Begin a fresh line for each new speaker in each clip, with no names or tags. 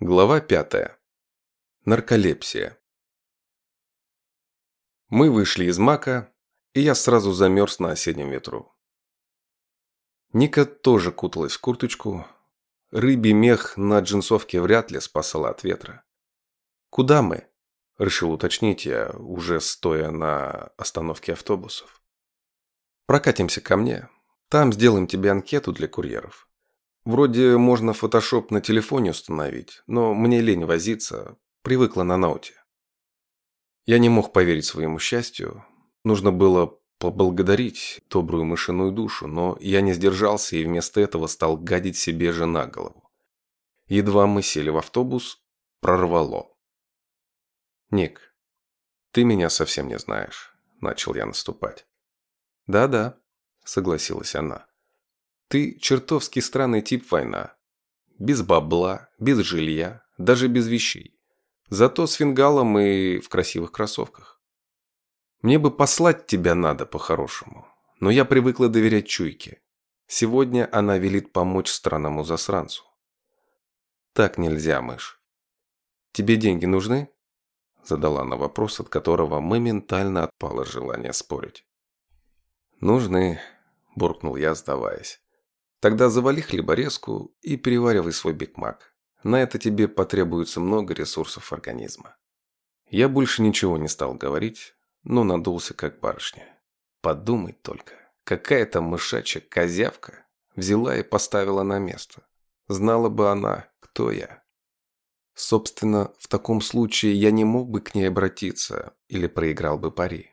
Глава пятая. Нарколепсия. Мы вышли из мака, и я сразу замерз на осеннем ветру. Ника тоже куталась в курточку. Рыбий мех на джинсовке вряд ли спасала от ветра. «Куда мы?» – решил уточнить я, уже стоя на остановке автобусов. «Прокатимся ко мне. Там сделаем тебе анкету для курьеров. Вроде можно фотошоп на телефоне установить, но мне лень возиться, привыкла на ноуте. Я не мог поверить своему счастью. Нужно было поблагодарить добрую мышиную душу, но я не сдержался и вместо этого стал гадить себе же на голову. Едва мы сели в автобус, прорвало. «Ник, ты меня совсем не знаешь», – начал я наступать. «Да-да», – согласилась она. Ты чертовски странный тип война. Без бабла, без жилья, даже без вещей. Зато с фингалом и в красивых кроссовках. Мне бы послать тебя надо по-хорошему, но я привыкла доверять чуйке. Сегодня она велит помочь странному засранцу. Так нельзя, мышь. Тебе деньги нужны? Задала она вопрос, от которого моментально отпало желание спорить. Нужны, буркнул я, сдаваясь. Тогда завали хлеборезку и переваривай свой бигмак. На это тебе потребуется много ресурсов организма. Я больше ничего не стал говорить, но надулся как барышня. Подумать только, какая-то мышачья козявка взяла и поставила на место. Знала бы она, кто я. Собственно, в таком случае я не мог бы к ней обратиться или проиграл бы пари.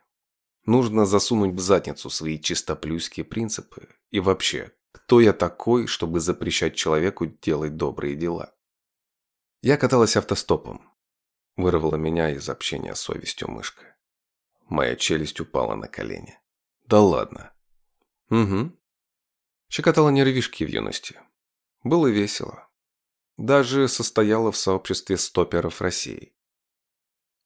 Нужно засунуть в задницу свои чистоплюйские принципы и вообще, кто я такой, чтобы запрещать человеку делать добрые дела? Я каталась автостопом. Вырвала меня из общения с совестью мышка. Моя челюсть упала на колени. Да ладно. Угу. Щекотала нервишки в юности. Было весело. Даже состояла в сообществе стоперов России.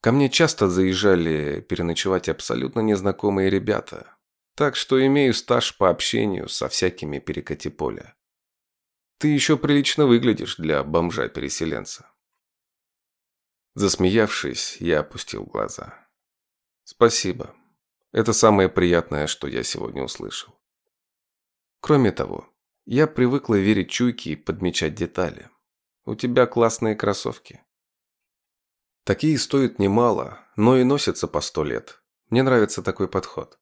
Ко мне часто заезжали переночевать абсолютно незнакомые ребята, так что имею стаж по общению со всякими перекати поля. Ты еще прилично выглядишь для бомжа-переселенца. Засмеявшись, я опустил глаза. Спасибо. Это самое приятное, что я сегодня услышал. Кроме того, я привыкла верить чуйке и подмечать детали. У тебя классные кроссовки. Такие стоят немало, но и носятся по сто лет. Мне нравится такой подход.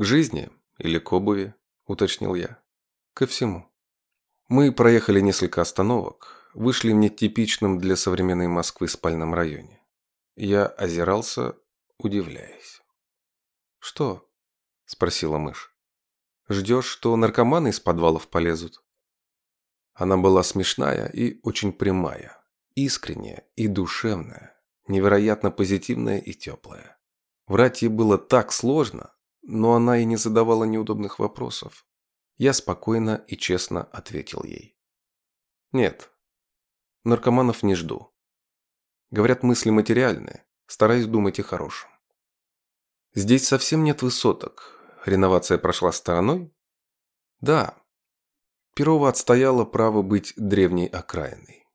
«К жизни или к обуви?» – уточнил я. «Ко всему». Мы проехали несколько остановок, вышли в нетипичном для современной Москвы спальном районе. Я озирался, удивляясь. «Что?» – спросила мышь. «Ждешь, что наркоманы из подвалов полезут?» Она была смешная и очень прямая, искренняя и душевная, невероятно позитивная и теплая. Врать ей было так сложно, но она и не задавала неудобных вопросов. Я спокойно и честно ответил ей. Нет, наркоманов не жду. Говорят, мысли материальные, стараюсь думать о хорошем. Здесь совсем нет высоток. Реновация прошла стороной? Да. Перова отстояла право быть древней окраиной.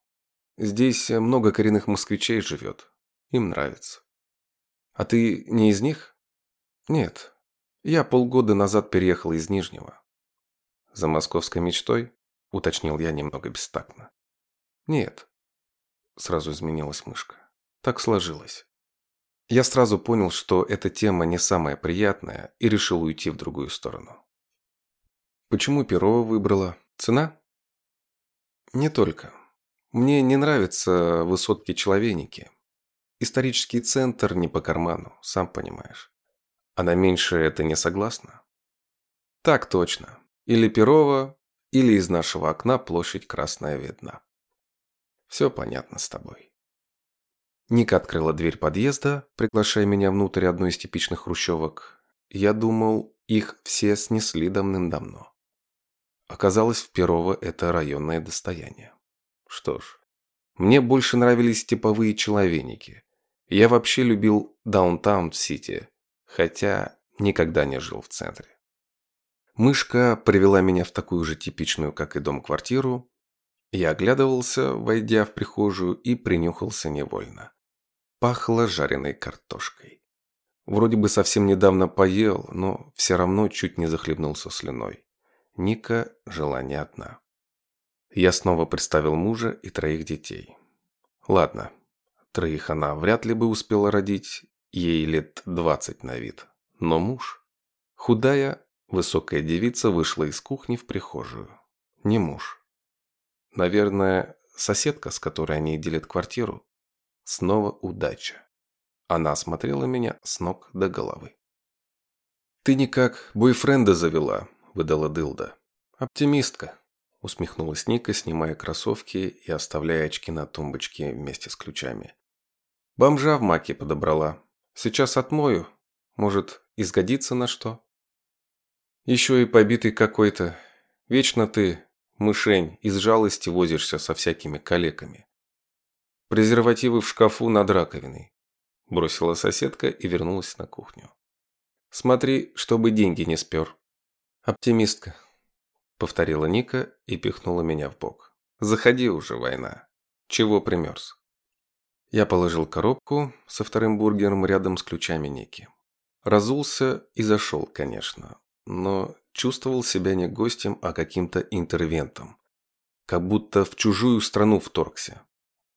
Здесь много коренных москвичей живет. Им нравится. А ты не из них? Нет, я полгода назад переехал из Нижнего. За московской мечтой? Уточнил я немного бестактно. Нет. Сразу изменилась мышка. Так сложилось. Я сразу понял, что эта тема не самая приятная и решил уйти в другую сторону. Почему Перова выбрала? Цена? Не только. Мне не нравятся высотки-человейники. Исторический центр не по карману, сам понимаешь. Она меньше это не согласна? Так точно. Или Перово, или из нашего окна площадь Красная видна. Все понятно с тобой. Ника открыла дверь подъезда, приглашая меня внутрь одной из типичных хрущевок. Я думал, их все снесли давным-давно. Оказалось, в Перово это районное достояние. Что ж, мне больше нравились типовые человейники. Я вообще любил Даунтаун-Сити, хотя никогда не жил в центре. Мышка привела меня в такую же типичную, как и дом, квартиру. Я оглядывался, войдя в прихожую, и принюхался невольно. Пахло жареной картошкой. Вроде бы совсем недавно поел, но все равно чуть не захлебнулся слюной. Ника жила не одна. Я снова представил мужа и троих детей. Ладно, троих она вряд ли бы успела родить, ей лет двадцать на вид. Но муж... Худая, высокая девица вышла из кухни в прихожую. Не муж. Наверное, соседка, с которой они делят квартиру. Снова удача. Она осмотрела меня с ног до головы. «Ты никак бойфренда завела», – выдала Дылда. «Оптимистка», – усмехнулась Ника, снимая кроссовки и оставляя очки на тумбочке вместе с ключами. «Бомжа в маке подобрала. Сейчас отмою. Может, изгодится на что?» «Еще и побитый какой-то. Вечно ты Мышень, из жалости возишься со всякими калеками. Презервативы в шкафу над раковиной. Бросила соседка и вернулась на кухню. Смотри, чтобы деньги не спер. Оптимистка. Повторила Ника и пихнула меня в бок. Заходи уже, война. Чего примерз? Я положил коробку со вторым бургером рядом с ключами Ники. Разулся и зашел, конечно но чувствовал себя не гостем, а каким-то интервентом. Как будто в чужую страну вторгся.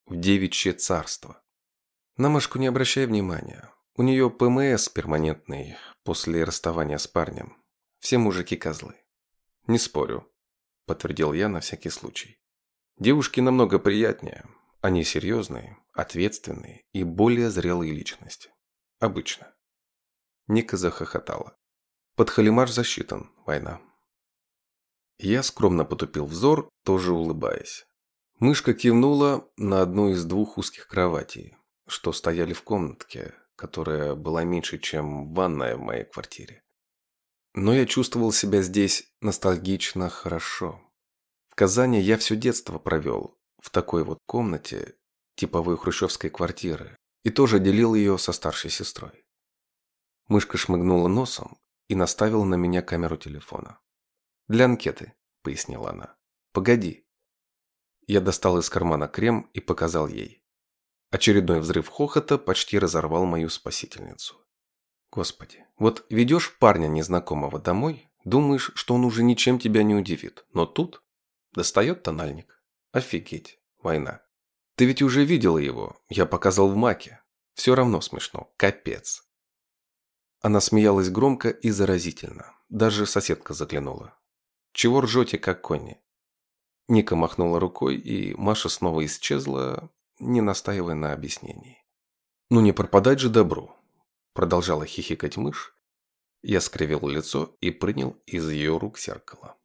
В девичье царство. На Машку не обращай внимания. У нее ПМС перманентный после расставания с парнем. Все мужики козлы. Не спорю, подтвердил я на всякий случай. Девушки намного приятнее. Они серьезные, ответственные и более зрелые личности. Обычно. Ника захохотала. Подхалимаш засчитан. Война. Я скромно потупил взор, тоже улыбаясь. Мышка кивнула на одну из двух узких кроватей, что стояли в комнатке, которая была меньше, чем ванная в моей квартире. Но я чувствовал себя здесь ностальгично хорошо. В Казани я все детство провел в такой вот комнате, типовой хрущевской квартиры, и тоже делил ее со старшей сестрой. Мышка шмыгнула носом и наставила на меня камеру телефона. «Для анкеты», – пояснила она. «Погоди». Я достал из кармана крем и показал ей. Очередной взрыв хохота почти разорвал мою спасительницу. Господи, вот ведешь парня незнакомого домой, думаешь, что он уже ничем тебя не удивит, но тут достает тональник. Офигеть, война. Ты ведь уже видела его, я показал в маке. Все равно смешно, капец. Она смеялась громко и заразительно. Даже соседка заглянула. «Чего ржете, как кони?» Ника махнула рукой, и Маша снова исчезла, не настаивая на объяснении. «Ну не пропадать же добру!» Продолжала хихикать мышь. Я скривил лицо и принял из ее рук зеркало.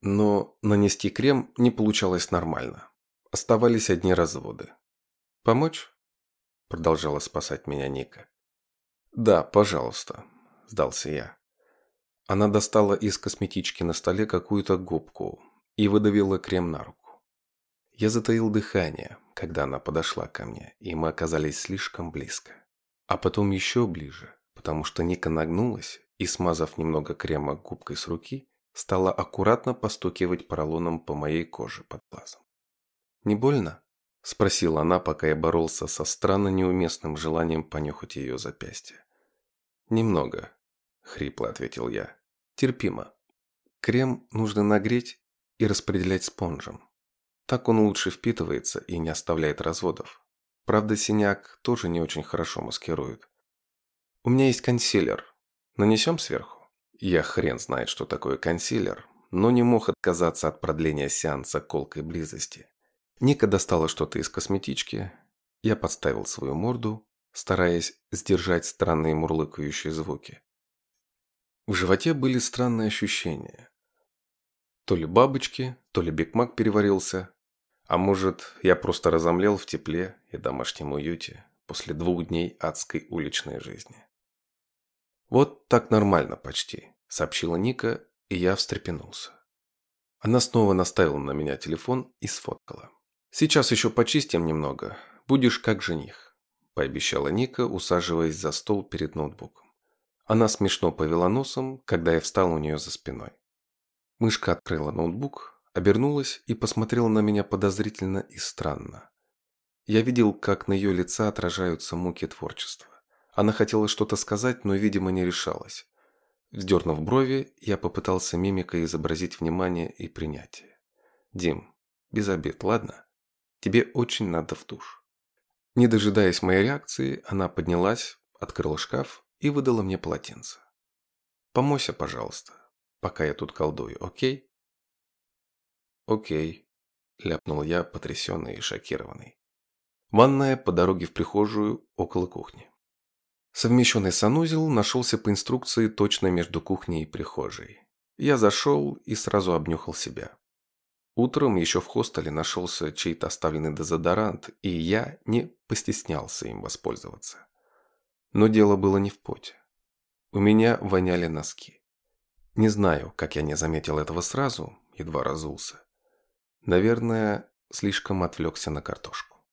Но нанести крем не получалось нормально. Оставались одни разводы. «Помочь?» Продолжала спасать меня Ника. «Да, пожалуйста», – сдался я. Она достала из косметички на столе какую-то губку и выдавила крем на руку. Я затаил дыхание, когда она подошла ко мне, и мы оказались слишком близко. А потом еще ближе, потому что Ника нагнулась и, смазав немного крема губкой с руки, стала аккуратно постукивать поролоном по моей коже под глазом. «Не больно?» – спросила она, пока я боролся со странно неуместным желанием понюхать ее запястье. «Немного», – хрипло ответил я. «Терпимо. Крем нужно нагреть и распределять спонжем. Так он лучше впитывается и не оставляет разводов. Правда, синяк тоже не очень хорошо маскирует. У меня есть консилер. Нанесем сверху?» Я хрен знает, что такое консилер, но не мог отказаться от продления сеанса колкой близости. Ника достала что-то из косметички. Я подставил свою морду, стараясь сдержать странные мурлыкающие звуки. В животе были странные ощущения. То ли бабочки, то ли бигмак переварился, а может, я просто разомлел в тепле и домашнем уюте после двух дней адской уличной жизни. «Вот так нормально почти», – сообщила Ника, и я встрепенулся. Она снова наставила на меня телефон и сфоткала. «Сейчас еще почистим немного. Будешь как жених», – пообещала Ника, усаживаясь за стол перед ноутбуком. Она смешно повела носом, когда я встал у нее за спиной. Мышка открыла ноутбук, обернулась и посмотрела на меня подозрительно и странно. Я видел, как на ее лице отражаются муки творчества. Она хотела что-то сказать, но, видимо, не решалась. Вздернув брови, я попытался мимикой изобразить внимание и принятие. «Дим, без обид, ладно? Тебе очень надо в душ». Не дожидаясь моей реакции, она поднялась, открыла шкаф и выдала мне полотенце. «Помойся, пожалуйста, пока я тут колдую, окей?» «Окей», – ляпнул я, потрясенный и шокированный. Ванная по дороге в прихожую около кухни. Совмещенный санузел нашелся по инструкции точно между кухней и прихожей. Я зашел и сразу обнюхал себя. Утром еще в хостеле нашелся чей-то оставленный дезодорант, и я не постеснялся им воспользоваться. Но дело было не в поте. У меня воняли носки. Не знаю, как я не заметил этого сразу, едва разулся. Наверное, слишком отвлекся на картошку.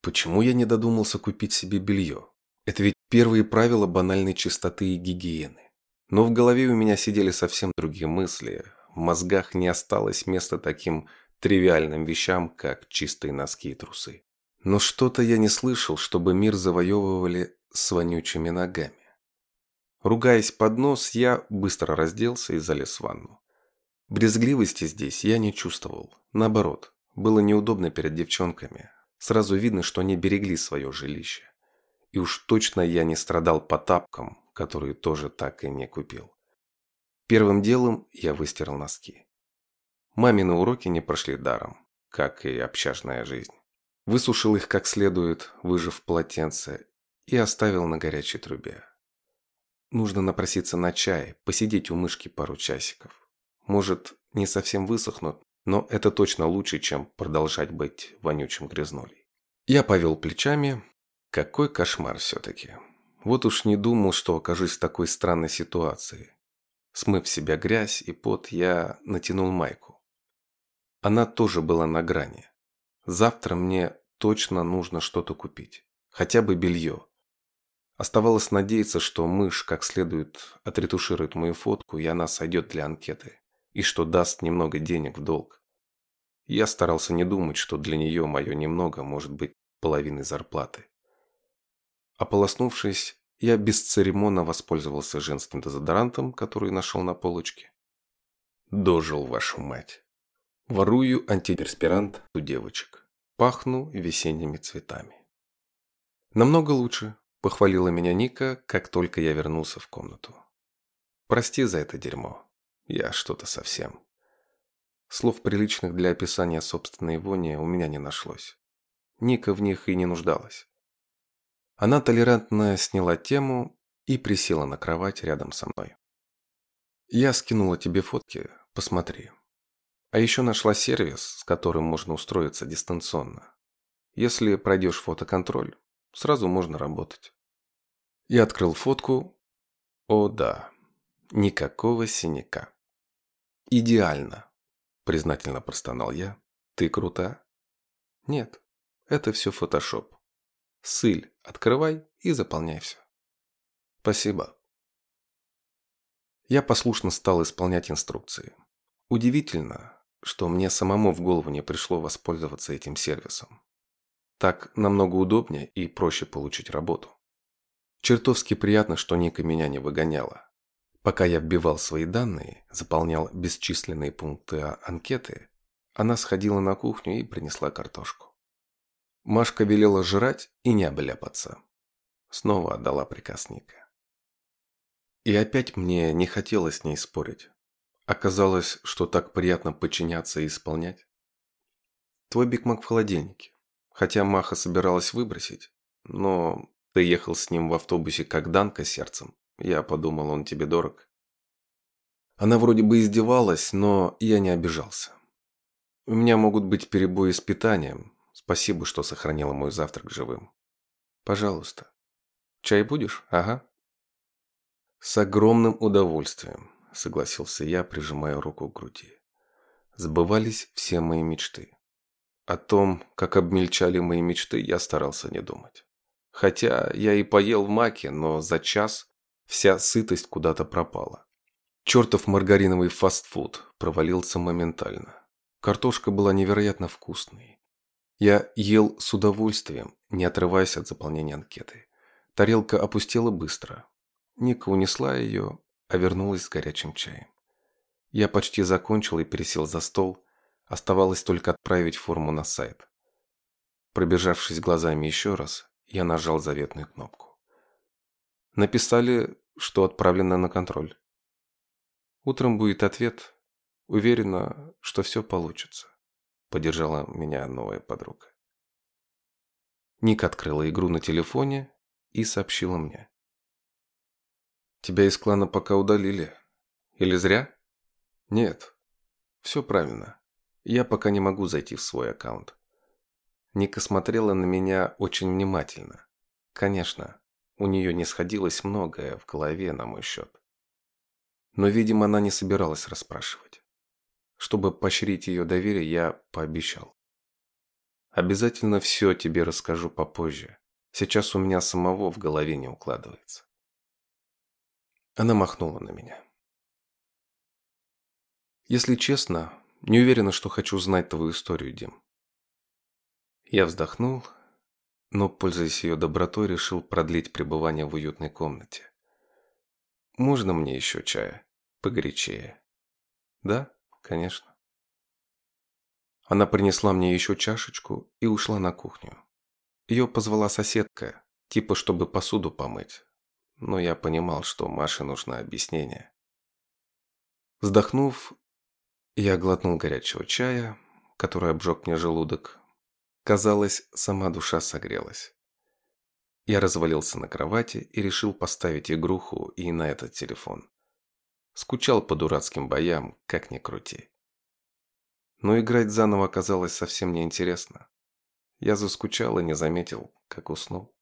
Почему я не додумался купить себе белье? Это ведь первые правила банальной чистоты и гигиены. Но в голове у меня сидели совсем другие мысли. В мозгах не осталось места таким тривиальным вещам, как чистые носки и трусы. Но что-то я не слышал, чтобы мир завоевывали с вонючими ногами. Ругаясь под нос, я быстро разделся и залез в ванну. Брезгливости здесь я не чувствовал. Наоборот, было неудобно перед девчонками. Сразу видно, что они берегли свое жилище. И уж точно я не страдал по тапкам, которые тоже так и не купил. Первым делом я выстирал носки. Мамины уроки не прошли даром, как и общажная жизнь. Высушил их как следует, выжав полотенце, и оставил на горячей трубе. Нужно напроситься на чай, посидеть у мышки пару часиков. Может, не совсем высохнут, но это точно лучше, чем продолжать быть вонючим грязнолей. Я повел плечами, какой кошмар все-таки. Вот уж не думал, что окажусь в такой странной ситуации. Смыв себя грязь и пот, я натянул майку. Она тоже была на грани. Завтра мне точно нужно что-то купить. Хотя бы белье. Оставалось надеяться, что мышь как следует отретуширует мою фотку, и она сойдет для анкеты. И что даст немного денег в долг. Я старался не думать, что для нее мое немного может быть половиной зарплаты. Ополоснувшись, я бесцеремонно воспользовался женским дезодорантом, который нашел на полочке. Дожил, вашу мать. Ворую антиперспирант у девочек. Пахну весенними цветами. Намного лучше, похвалила меня Ника, как только я вернулся в комнату. Прости за это дерьмо. Я что-то совсем. Слов приличных для описания собственной вони у меня не нашлось. Ника в них и не нуждалась. Она толерантно сняла тему и присела на кровать рядом со мной. «Я скинула тебе фотки, посмотри. А еще нашла сервис, с которым можно устроиться дистанционно. Если пройдешь фотоконтроль, сразу можно работать». Я открыл фотку. О да, никакого синяка. «Идеально», – признательно простонал я. «Ты крута?» «Нет, это все фотошоп. Сыль, открывай и заполняй все. Спасибо. Я послушно стал исполнять инструкции. Удивительно, что мне самому в голову не пришло воспользоваться этим сервисом. Так намного удобнее и проще получить работу. Чертовски приятно, что Ника меня не выгоняла. Пока я вбивал свои данные, заполнял бесчисленные пункты анкеты, она сходила на кухню и принесла картошку. Машка велела жрать и не обляпаться. Снова отдала приказ Ника. И опять мне не хотелось с ней спорить. Оказалось, что так приятно подчиняться и исполнять. Твой Биг Мак в холодильнике. Хотя Маха собиралась выбросить, но ты ехал с ним в автобусе как Данка сердцем. Я подумал, он тебе дорог. Она вроде бы издевалась, но я не обижался. У меня могут быть перебои с питанием, Спасибо, что сохранила мой завтрак живым. Пожалуйста. Чай будешь? Ага. С огромным удовольствием, согласился я, прижимая руку к груди. Сбывались все мои мечты. О том, как обмельчали мои мечты, я старался не думать. Хотя я и поел в маке, но за час вся сытость куда-то пропала. Чертов маргариновый фастфуд провалился моментально. Картошка была невероятно вкусной. Я ел с удовольствием, не отрываясь от заполнения анкеты. Тарелка опустела быстро. Ника унесла ее, а вернулась с горячим чаем. Я почти закончил и пересел за стол. Оставалось только отправить форму на сайт. Пробежавшись глазами еще раз, я нажал заветную кнопку. Написали, что отправлено на контроль. Утром будет ответ. Уверена, что все получится. Поддержала меня новая подруга. Ник открыла игру на телефоне и сообщила мне. Тебя из клана пока удалили. Или зря? Нет. Все правильно. Я пока не могу зайти в свой аккаунт. Ника смотрела на меня очень внимательно. Конечно, у нее не сходилось многое в голове на мой счет. Но, видимо, она не собиралась расспрашивать. Чтобы поощрить ее доверие, я пообещал. Обязательно все тебе расскажу попозже. Сейчас у меня самого в голове не укладывается. Она махнула на меня. Если честно, не уверена, что хочу знать твою историю, Дим. Я вздохнул, но, пользуясь ее добротой, решил продлить пребывание в уютной комнате. Можно мне еще чая? погорячее. Да, конечно. Она принесла мне еще чашечку и ушла на кухню. Ее позвала соседка, типа чтобы посуду помыть. Но я понимал, что Маше нужно объяснение. Вздохнув, я глотнул горячего чая, который обжег мне желудок. Казалось, сама душа согрелась. Я развалился на кровати и решил поставить игруху и на этот телефон. Скучал по дурацким боям, как ни крути. Но играть заново оказалось совсем неинтересно. Я заскучал и не заметил, как уснул.